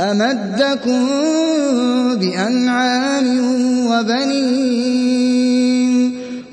أمدكم بأنعام وبنين